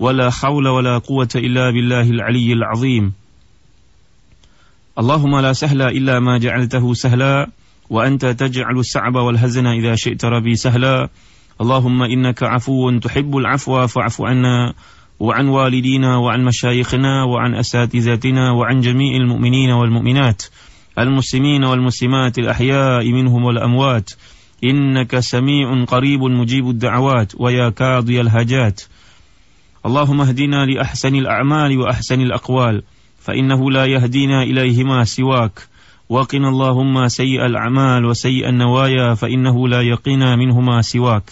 ولا حول ولا قوة إلا بالله العلي العظيم. اللهم لا سهل إلا ما جعلته سهلا وأنت تجعل السعب والهزن إذا شئت ربي سهلا. اللهم إنك عفو تحب العفو فاعف عنا وعن والدينا وعن مشايخنا وعن أساتذتنا وعن جميع المؤمنين والمؤمنات المسلمين والمسلمات الأحياء منهم والأموات. إنك سميع قريب مجيب الدعوات ويا كاضي الهجات اللهم اهدنا لأحسن الأعمال وأحسن الأقوال فإنه لا يهدينا إليهما سواك وقنا اللهم سيء الأعمال وسيء النوايا فإنه لا يقينا منهما سواك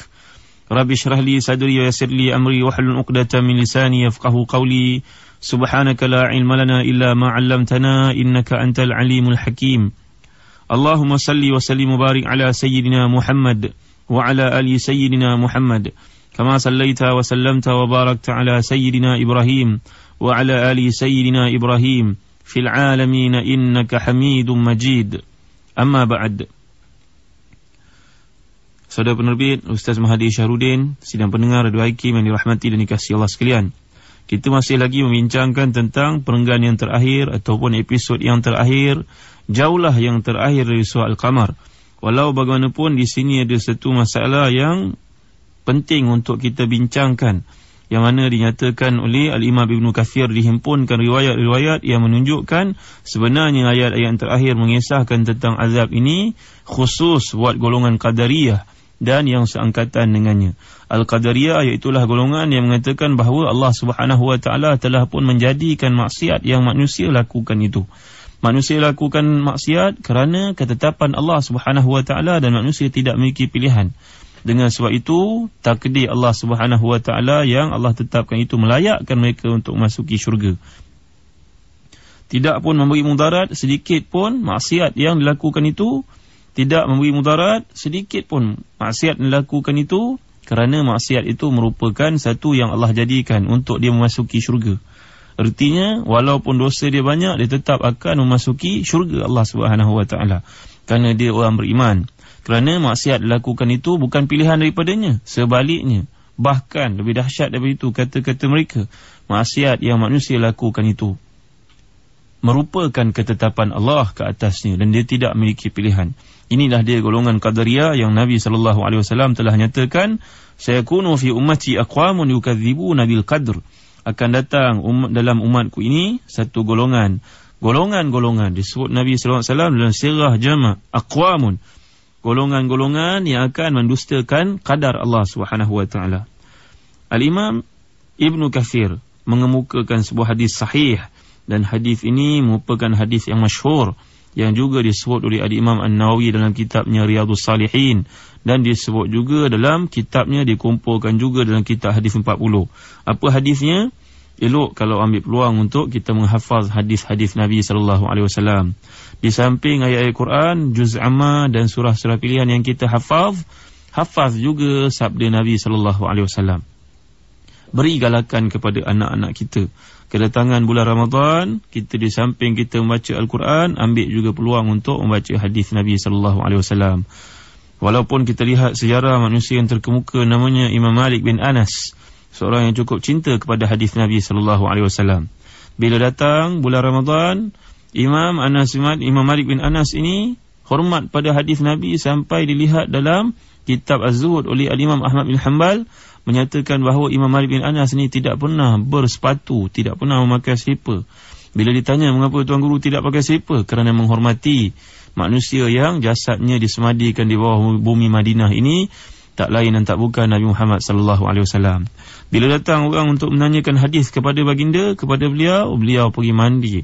رب اشرح لي صدري ويسر لي أمري واحلل عقدة من لساني يفقه قولي سبحانك لا علم لنا إلا ما علمتنا إنك أنت العليم الحكيم اللهم صل وسلم وبارك على سيدنا محمد وعلى آل سيدنا محمد كما صليت وسلمت وباركت على سيدنا إبراهيم وعلى آل سيدنا إبراهيم في العالمين إنك حميد مجيد أما بعد Saudara penerbit Ustaz Mahathir Syahrudin Sidang pendengar Radio Hakim yang dirahmati dan dikasihi Allah sekalian Kita masih lagi membincangkan tentang perenggan yang terakhir Ataupun episod yang terakhir Jauhlah yang terakhir dari surah Al-Qamar Walau bagaimanapun di sini ada satu masalah yang penting untuk kita bincangkan yang mana dinyatakan oleh Al-Imam Ibn Kathir dihimpunkan riwayat-riwayat yang menunjukkan sebenarnya ayat-ayat terakhir mengisahkan tentang azab ini khusus buat golongan Qadariyah dan yang seangkatan dengannya. Al-Qadariyah iaitulah golongan yang mengatakan bahawa Allah Taala telah pun menjadikan maksiat yang manusia lakukan itu. Manusia lakukan maksiat kerana ketetapan Allah Taala dan manusia tidak memiliki pilihan. Dengan sebab itu, takdir Allah Subhanahu Wa Taala yang Allah tetapkan itu melayakkan mereka untuk masuki syurga. Tidak pun memberi mudarat sedikit pun maksiat yang dilakukan itu tidak memberi mudarat sedikit pun maksiat yang dilakukan itu kerana maksiat itu merupakan satu yang Allah jadikan untuk dia memasuki syurga. Artinya walaupun dosa dia banyak dia tetap akan memasuki syurga Allah Subhanahu Wa Taala kerana dia orang beriman. Kerana maksiat dilakukan itu bukan pilihan daripadanya. Sebaliknya, bahkan lebih dahsyat daripada itu kata-kata mereka. Maksiat yang manusia lakukan itu merupakan ketetapan Allah ke atasnya dan dia tidak memiliki pilihan. Inilah dia golongan Qadariyah yang Nabi sallallahu alaihi wasallam telah nyatakan, "Sayakunu fi ummati aqwamun yukadzibuna bil qadr." Akan datang um, dalam umatku ini satu golongan, golongan-golongan disebut Nabi sallallahu alaihi wasallam dalam sirah jama' aqwamun golongan-golongan yang akan mendustakan kadar Allah Subhanahu wa taala. Al-Imam Ibnu Katsir mengemukakan sebuah hadis sahih dan hadis ini merupakan hadis yang masyhur yang juga disebut oleh Al-Imam An-Nawawi dalam kitabnya Riyadhus Salihin dan disebut juga dalam kitabnya dikumpulkan juga dalam kitab hadis 40. Apa hadisnya? Elok kalau ambil peluang untuk kita menghafaz hadis-hadis Nabi sallallahu alaihi wasallam. Di samping ayat-ayat Quran, juz amma dan surah-surah pilihan yang kita hafaz, hafaz juga sabda Nabi sallallahu alaihi wasallam. Beri galakan kepada anak-anak kita. Kedatangan bulan Ramadan, kita di samping kita membaca Al-Quran, ambil juga peluang untuk membaca hadis Nabi sallallahu alaihi wasallam. Walaupun kita lihat sejarah manusia yang terkemuka namanya Imam Malik bin Anas, seorang yang cukup cinta kepada hadis Nabi sallallahu alaihi wasallam. Bila datang bulan Ramadan, Imam Anas Imam Malik bin Anas ini hormat pada hadis Nabi sampai dilihat dalam kitab Az-Zuhud oleh Al-Imam Ahmad bin Hanbal menyatakan bahawa Imam Malik bin Anas ini tidak pernah bersepatu, tidak pernah memakai slipper. Bila ditanya mengapa tuan guru tidak pakai slipper? Kerana menghormati manusia yang jasadnya disemadikan di bawah bumi Madinah ini tak lain dan tak bukan Nabi Muhammad sallallahu alaihi wasallam. Bila datang orang untuk menanyakan hadis kepada baginda, kepada beliau, beliau pergi mandi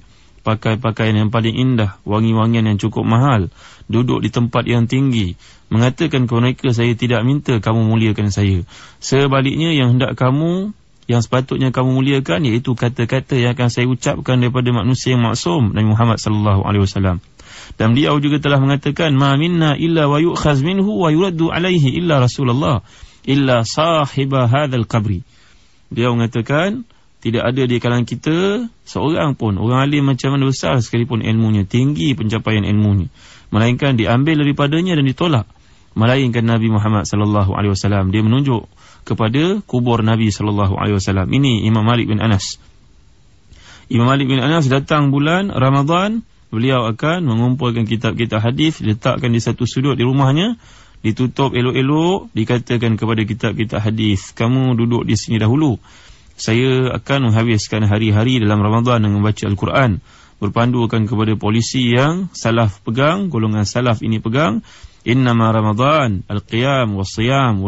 pakai pakaian yang paling indah, wangi-wangian yang cukup mahal, duduk di tempat yang tinggi, mengatakan kepada mereka saya tidak minta kamu muliakan saya. Sebaliknya yang hendak kamu yang sepatutnya kamu muliakan iaitu kata-kata yang akan saya ucapkan daripada manusia yang maksum Nabi Muhammad sallallahu alaihi wasallam. Dan beliau juga telah mengatakan ma minna illa wa yu'khaz minhu wa yuraddu alaihi illa Rasulullah illa sahiba hadzal qabri. Beliau mengatakan tidak ada di kalangan kita seorang pun orang alim macam mana besar sekalipun ilmunya tinggi pencapaian ilmunya melainkan diambil daripadanya dan ditolak melainkan Nabi Muhammad sallallahu alaihi wasallam dia menunjuk kepada kubur Nabi sallallahu alaihi wasallam. Ini Imam Malik bin Anas. Imam Malik bin Anas datang bulan Ramadan, beliau akan mengumpulkan kitab-kitab hadis, letakkan di satu sudut di rumahnya, ditutup elok-elok, dikatakan kepada kitab-kitab hadis, kamu duduk di sini dahulu. Saya akan menghabiskan hari-hari dalam Ramadan dengan membaca Al-Quran berpandukan kepada polisi yang salaf pegang, golongan salaf ini pegang, innama Ramadan al-qiyam was-siyam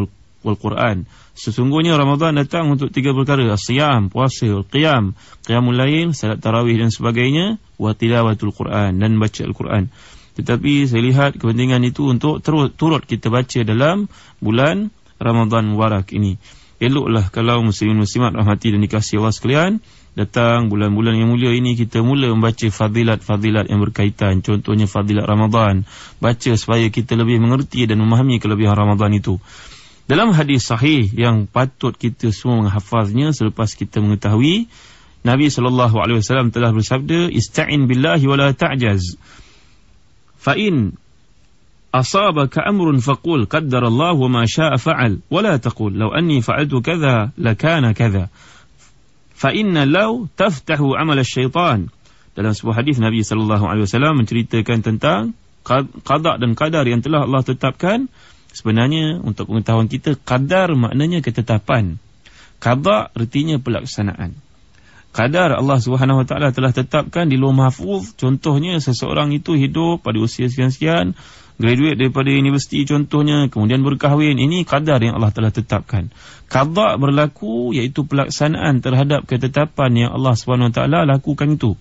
wal-Quran. Sesungguhnya Ramadan datang untuk tiga perkara. As-siyam, puasa, al-qiyam, qiyamul lain, salat tarawih dan sebagainya. Wa tilawatul Quran dan baca Al-Quran. Tetapi saya lihat kepentingan itu untuk turut, kita baca dalam bulan Ramadan Mubarak ini. Eloklah kalau muslimin muslimat rahmati dan dikasih Allah sekalian. Datang bulan-bulan yang mulia ini kita mula membaca fadilat-fadilat yang berkaitan. Contohnya fadilat Ramadan. Baca supaya kita lebih mengerti dan memahami kelebihan Ramadan itu. Dalam hadis sahih yang patut kita semua menghafaznya selepas kita mengetahui Nabi sallallahu alaihi wasallam telah bersabda ista'in billahi wala ta'jaz fa in amrun faqul qaddarallahu wa ma syaa fa'al wala taqul law anni fa'altu kadha lakana kadha fa inna law taftahu 'amal asy-syaitan dalam sebuah hadis Nabi sallallahu alaihi wasallam menceritakan tentang qada dan qadar yang telah Allah tetapkan. Sebenarnya untuk pengetahuan kita Qadar maknanya ketetapan. Qadar artinya pelaksanaan. Qadar Allah SWT telah tetapkan di luar mahfuz Contohnya seseorang itu hidup pada usia sekian-sekian Graduate daripada universiti contohnya Kemudian berkahwin Ini qadar yang Allah telah tetapkan. Qadar berlaku iaitu pelaksanaan terhadap ketetapan yang Allah SWT lakukan itu.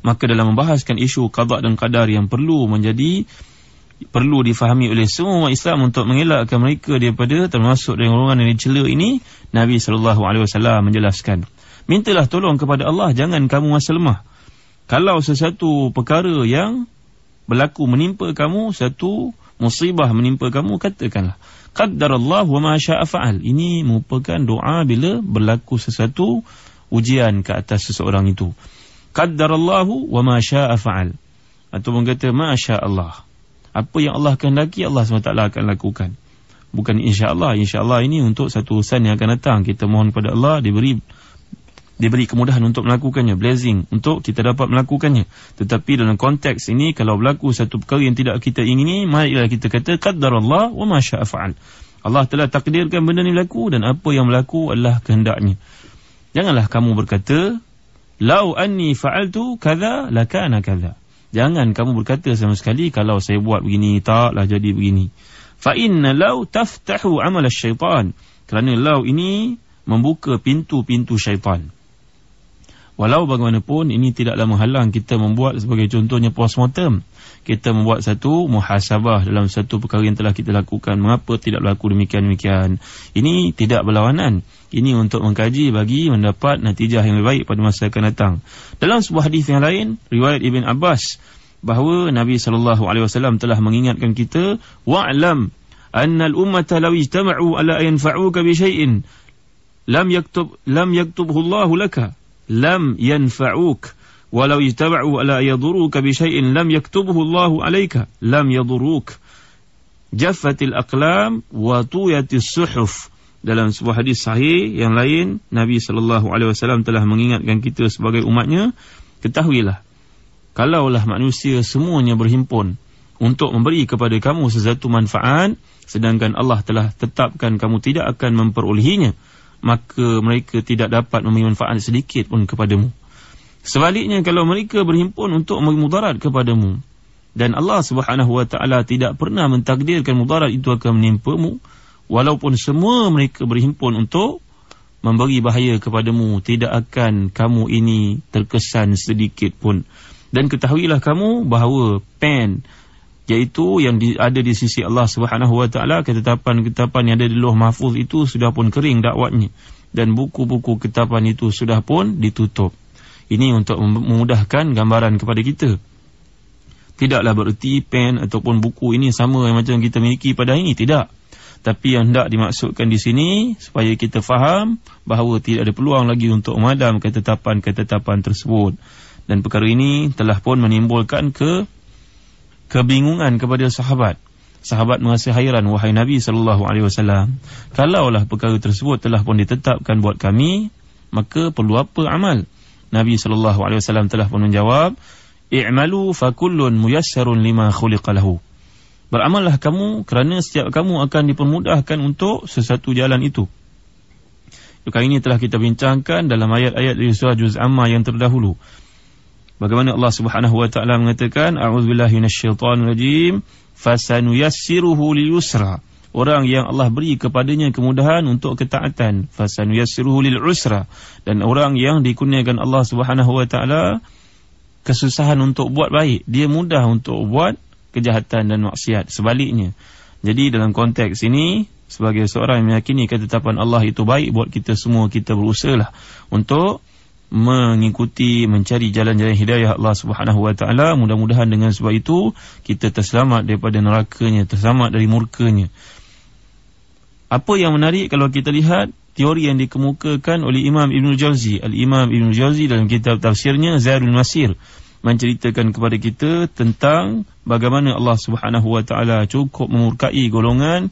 Maka dalam membahaskan isu qadar dan qadar yang perlu menjadi perlu difahami oleh semua umat Islam untuk mengelakkan mereka daripada termasuk dengan golongan yang dicela ini Nabi sallallahu alaihi wasallam menjelaskan. Mintalah tolong kepada Allah jangan kamu rasa lemah. Kalau sesuatu perkara yang berlaku menimpa kamu satu musibah menimpa kamu katakanlah qaddarallahu wa ma syaa fa'al. Ini merupakan doa bila berlaku sesuatu ujian ke atas seseorang itu. Qaddarallahu wa ma syaa fa'al. Atau kata masya Allah. Apa yang Allah kehendaki Allah SWT akan lakukan. Bukan insya-Allah. insya-Allah ini untuk satu urusan yang akan datang. Kita mohon kepada Allah diberi diberi kemudahan untuk melakukannya blessing untuk kita dapat melakukannya tetapi dalam konteks ini kalau berlaku satu perkara yang tidak kita ingini marilah kita kata qaddarallah wa ma syaa fa'al Allah telah takdirkan benda ini berlaku dan apa yang berlaku adalah kehendaknya janganlah kamu berkata lau anni fa'altu kadza lakana kadza Jangan kamu berkata sama sekali kalau saya buat begini taklah jadi begini. Fa inna law taftahu amal syaitan. Kerana law ini membuka pintu-pintu syaitan. Walau bagaimanapun ini tidaklah menghalang kita membuat sebagai contohnya postmortem. Kita membuat satu muhasabah dalam satu perkara yang telah kita lakukan. Mengapa tidak berlaku demikian-demikian. Ini tidak berlawanan. Ini untuk mengkaji bagi mendapat natijah yang lebih baik pada masa akan datang. Dalam sebuah hadis yang lain, riwayat Ibn Abbas bahawa Nabi SAW telah mengingatkan kita wa'lam anna al-ummata law ijtama'u ala yanfa'uka bi syai'in lam yaktub lam yaktubhu Allah laka lam yanfa'uk walau ijtaba'u ala yaduruka bi syai'in lam yaktubuhu Allah 'alayka lam yaduruk jaffatil aqlam wa tuyatis suhuf. Dalam sebuah hadis sahih yang lain Nabi sallallahu alaihi wasallam telah mengingatkan kita sebagai umatnya ketahuilah kalaulah manusia semuanya berhimpun untuk memberi kepada kamu sesuatu manfaat sedangkan Allah telah tetapkan kamu tidak akan memperolehinya maka mereka tidak dapat memberi manfaat sedikit pun kepadamu. Sebaliknya kalau mereka berhimpun untuk memberi mudarat kepadamu dan Allah Subhanahu wa taala tidak pernah mentakdirkan mudarat itu akan menimpamu walaupun semua mereka berhimpun untuk memberi bahaya kepadamu tidak akan kamu ini terkesan sedikit pun dan ketahuilah kamu bahawa pen iaitu yang di, ada di sisi Allah Subhanahu Wa Taala ketetapan-ketetapan yang ada di Lauh Mahfuz itu sudah pun kering dakwatnya dan buku-buku ketapan itu sudah pun ditutup. Ini untuk memudahkan gambaran kepada kita. Tidaklah bererti pen ataupun buku ini sama yang macam kita miliki pada ini. Tidak. Tapi yang hendak dimaksudkan di sini supaya kita faham bahawa tidak ada peluang lagi untuk memadam ketetapan-ketetapan tersebut. Dan perkara ini telah pun menimbulkan ke kebingungan kepada sahabat. Sahabat merasa hairan wahai Nabi sallallahu alaihi wasallam kalaulah perkara tersebut telah pun ditetapkan buat kami maka perlu apa amal? Nabi sallallahu alaihi wasallam telah pun menjawab i'malu fakullun muyassarun lima khuliqalahu beramallah kamu kerana setiap kamu akan dipermudahkan untuk sesuatu jalan itu. Kali ini telah kita bincangkan dalam ayat-ayat dari surah Juz Amma yang terdahulu. Bagaimana Allah Subhanahu wa taala mengatakan, "A'udzubillahi minasyaitonirrajim." fasanuyassiruhu liyusra orang yang Allah beri kepadanya kemudahan untuk ketaatan fasanuyassiruhu lil'usra dan orang yang dikurniakan Allah Subhanahu wa taala kesusahan untuk buat baik dia mudah untuk buat kejahatan dan maksiat sebaliknya jadi dalam konteks ini sebagai seorang yang meyakini ketetapan Allah itu baik buat kita semua kita berusahalah untuk mengikuti mencari jalan-jalan hidayah Allah Subhanahu wa taala. Mudah-mudahan dengan sebab itu kita terselamat daripada nerakanya terselamat dari murkanya. Apa yang menarik kalau kita lihat teori yang dikemukakan oleh Imam Ibn Jauzi Al-Imam Ibn Jauzi dalam kitab tafsirnya Zadul Masir menceritakan kepada kita tentang bagaimana Allah Subhanahu wa taala cukup memurkai golongan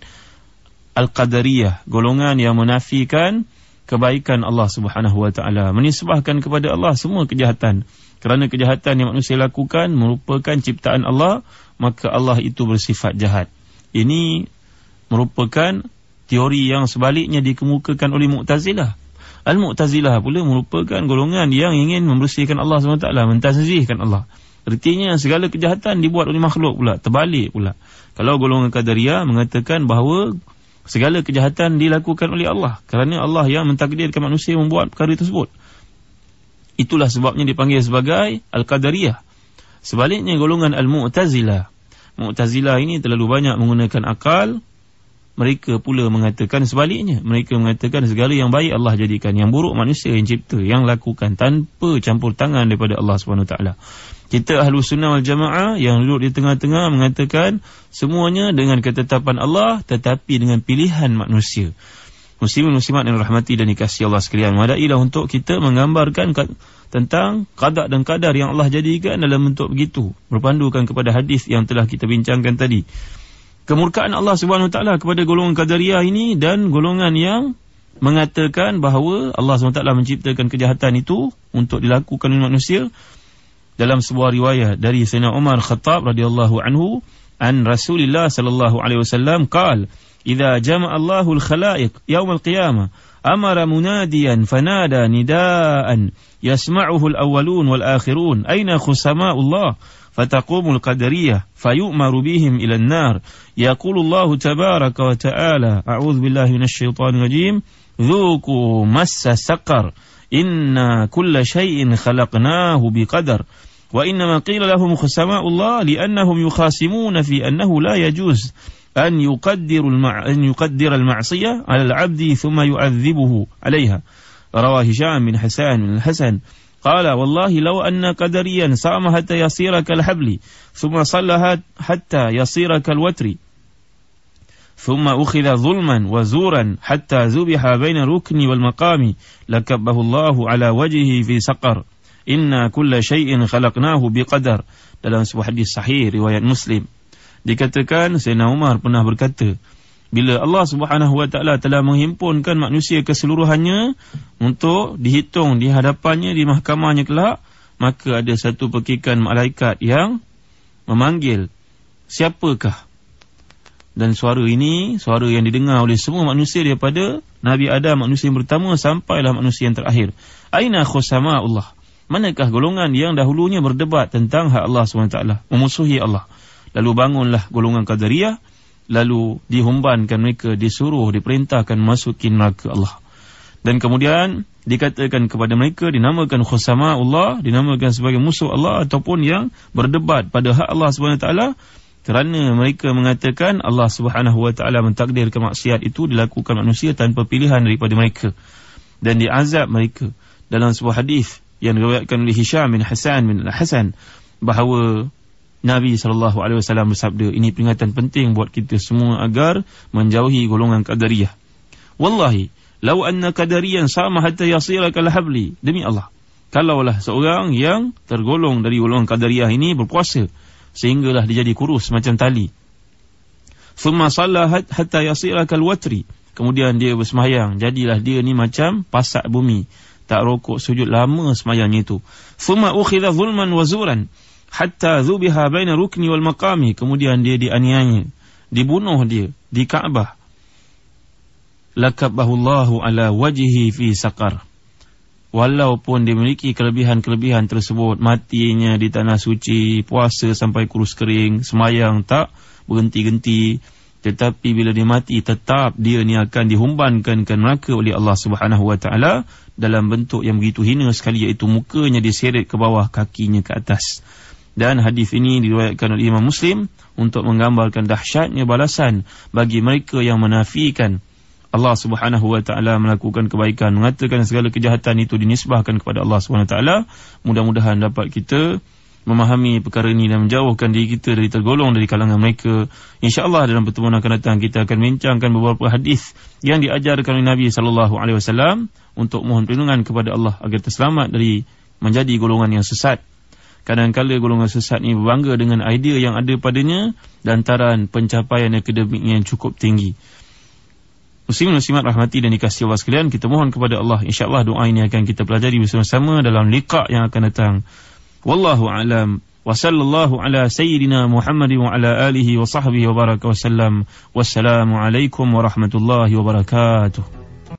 Al-Qadariyah golongan yang menafikan kebaikan Allah Subhanahu wa taala menisbahkan kepada Allah semua kejahatan. Kerana kejahatan yang manusia lakukan merupakan ciptaan Allah maka Allah itu bersifat jahat. Ini merupakan teori yang sebaliknya dikemukakan oleh Mu'tazilah. Al-Mu'tazilah pula merupakan golongan yang ingin membersihkan Allah SWT mentazihkan Allah. Artinya segala kejahatan dibuat oleh makhluk pula Terbalik pula. Kalau golongan Qadariyah mengatakan bahawa segala kejahatan dilakukan oleh Allah. Kerana Allah yang mentakdirkan manusia membuat perkara tersebut. Itulah sebabnya dipanggil sebagai Al-Qadariyah. Sebaliknya golongan Al-Mu'tazilah Mu'tazilah ini terlalu banyak menggunakan akal. Mereka pula mengatakan sebaliknya. Mereka mengatakan segala yang baik Allah jadikan. Yang buruk manusia yang cipta. Yang lakukan tanpa campur tangan daripada Allah SWT kita ahlu sunnah wal jamaah yang duduk di tengah-tengah mengatakan semuanya dengan ketetapan Allah tetapi dengan pilihan manusia. Muslimin muslimat yang rahmati dan dikasihi Allah sekalian. Madailah untuk kita menggambarkan tentang qada dan qadar yang Allah jadikan dalam bentuk begitu. Berpandukan kepada hadis yang telah kita bincangkan tadi. Kemurkaan Allah taala kepada golongan qadariyah ini dan golongan yang mengatakan bahawa Allah SWT menciptakan kejahatan itu untuk dilakukan oleh manusia dalam sebuah riwayat dari Sayyidina Umar Khattab radhiyallahu anhu an Rasulullah sallallahu alaihi wasallam qaal idza jama'a Allahu al-khalaiq yawm al-qiyamah amara munadiyan fanada nidaan yasma'uhu al-awwalun wal-akhirun aina khusama'u Allah فتقوم القدرية فيؤمر بهم إلى النار يقول الله تبارك وتعالى أعوذ بالله من الشيطان الرجيم ذوقوا مس سقر إنا كل شيء خلقناه بقدر وإنما قيل لهم خسماء الله لأنهم يخاصمون في أنه لا يجوز أن يقدر, المع... أن يقدر المعصية على العبد ثم يعذبه عليها. رواه هشام بن حسان بن الحسن قال والله لو أن قدريا صام حتى يصير كالحبل ثم صلى حتى يصير كالوتر ثم أخذ ظلما وزورا حتى ذبح بين الركن والمقام لكبه الله على وجهه في سقر. Inna kulla shay'in khalaqnahu biqadar. Dalam sebuah hadis sahih riwayat Muslim dikatakan Sayyidina Umar pernah berkata bila Allah Subhanahu wa taala telah menghimpunkan manusia keseluruhannya untuk dihitung di hadapannya di mahkamahnya kelak maka ada satu pekikan malaikat yang memanggil siapakah? Dan suara ini suara yang didengar oleh semua manusia daripada Nabi Adam manusia yang pertama sampailah manusia yang terakhir aina khusama Allah Manakah golongan yang dahulunya berdebat tentang hak Allah SWT, memusuhi Allah. Lalu bangunlah golongan Qadariyah, lalu dihumbankan mereka, disuruh, diperintahkan masukin neraka Allah. Dan kemudian dikatakan kepada mereka, dinamakan khusama Allah, dinamakan sebagai musuh Allah ataupun yang berdebat pada hak Allah SWT, kerana mereka mengatakan Allah Taala mentakdir kemaksiat itu dilakukan manusia tanpa pilihan daripada mereka. dan diazab mereka dalam sebuah hadis yang diriwayatkan oleh Hisham bin Hasan bin Al-Hasan bahawa Nabi sallallahu alaihi wasallam bersabda ini peringatan penting buat kita semua agar menjauhi golongan qadariyah. Wallahi law anna qadariyan sama hatta yasira kal habli demi Allah kalaulah seorang yang tergolong dari golongan qadariyah ini berpuasa sehinggalah dia jadi kurus macam tali. Thumma salla hatta yasira kal watri kemudian dia bersemayang jadilah dia ni macam pasak bumi tak rokok sujud lama semayangnya itu. Thumma ukhidha zulman wa zuran hatta zubiha baina rukni wal maqami. Kemudian dia dianiaya, dibunuh dia di Kaabah. Lakabahu Allahu ala wajhi fi saqar. Walaupun dia memiliki kelebihan-kelebihan tersebut, matinya di tanah suci, puasa sampai kurus kering, semayang tak berhenti-henti, tetapi bila dia mati tetap dia ni akan dihumbankan ke neraka oleh Allah Subhanahu wa taala dalam bentuk yang begitu hina sekali iaitu mukanya diseret ke bawah kakinya ke atas. Dan hadis ini diriwayatkan oleh Imam Muslim untuk menggambarkan dahsyatnya balasan bagi mereka yang menafikan Allah Subhanahu wa taala melakukan kebaikan mengatakan segala kejahatan itu dinisbahkan kepada Allah Subhanahu wa taala. Mudah-mudahan dapat kita memahami perkara ini dan menjauhkan diri kita dari tergolong dari kalangan mereka. InsyaAllah dalam pertemuan akan datang kita akan bincangkan beberapa hadis yang diajarkan oleh Nabi sallallahu alaihi wasallam untuk mohon perlindungan kepada Allah agar terselamat dari menjadi golongan yang sesat. Kadang-kadang golongan sesat ini berbangga dengan idea yang ada padanya dan taran pencapaian akademik yang cukup tinggi. Muslimin muslimat rahmati dan dikasihi Allah sekalian, kita mohon kepada Allah insya-Allah doa ini akan kita pelajari bersama-sama dalam liqa yang akan datang. Wallahu alam wa sallallahu ala sayyidina Muhammad wa ala alihi wa sahbihi wa baraka wa sallam. Wassalamu alaikum warahmatullahi wabarakatuh.